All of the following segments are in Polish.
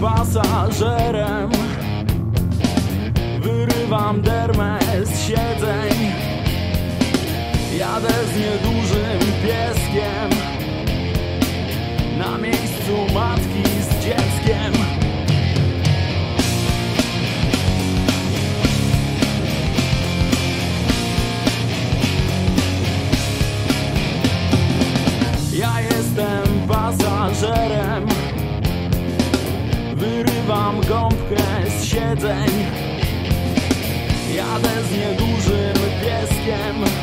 pasażerem. Wyrywam dermę z siedzeń. Jadę z niedużym pieskiem. Na miejscu matki z dzieckiem Wyrywam gąbkę z siedzeń. Jadę z niedużym pieskiem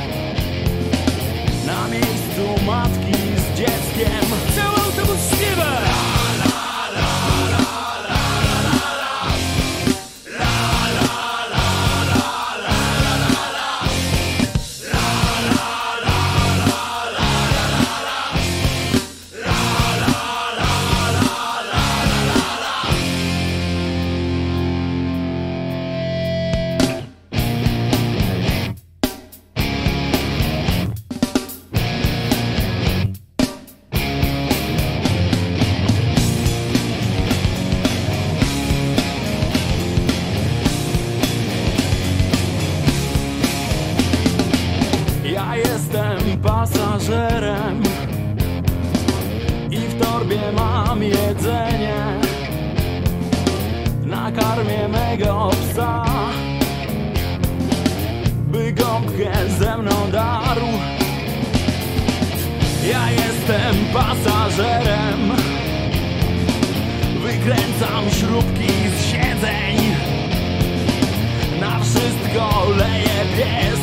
pasażerem. I w torbie mam jedzenie. Nakarmię mego psa. By gąbkę ze mną darł. Ja jestem pasażerem. Wykręcam śrubki z siedzeń. Na wszystko leje pies